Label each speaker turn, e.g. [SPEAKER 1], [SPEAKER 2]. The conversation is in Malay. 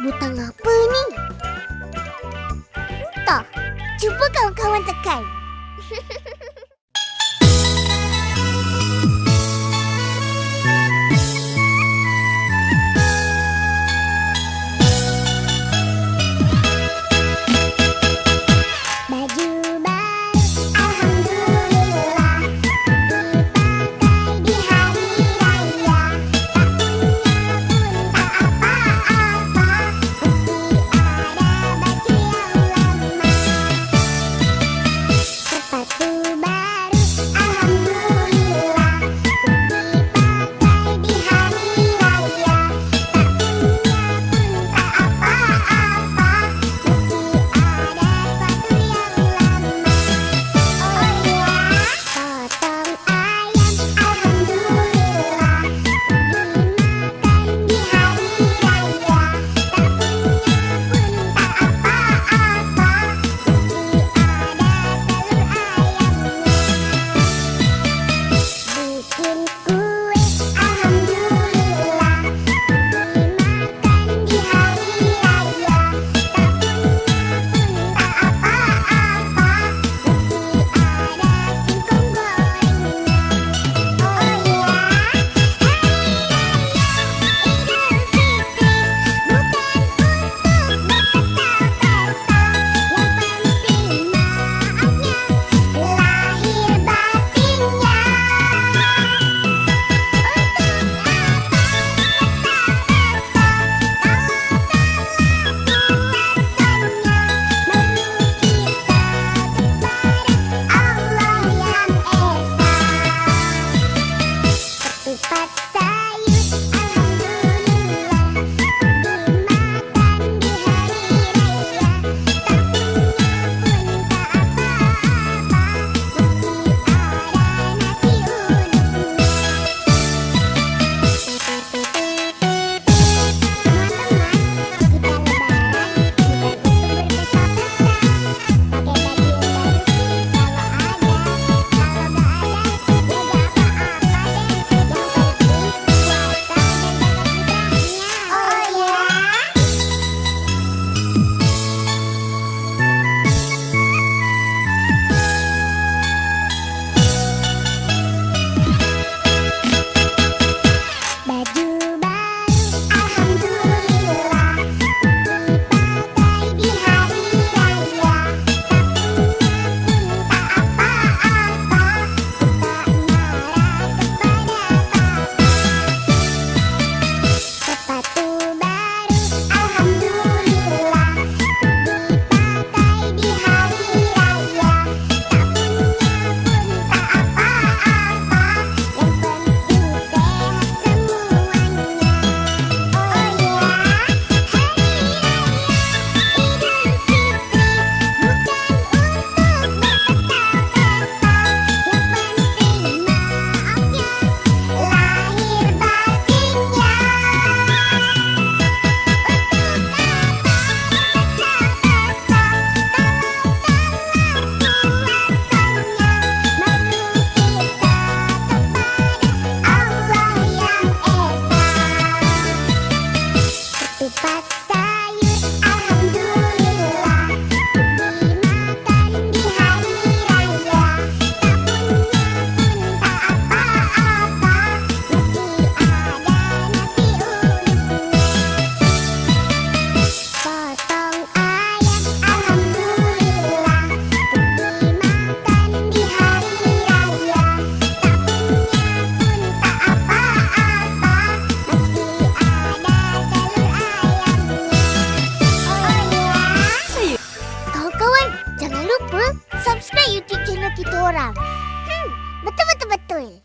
[SPEAKER 1] butang apa ni? Entah. Cuba kawan-kawan tekan.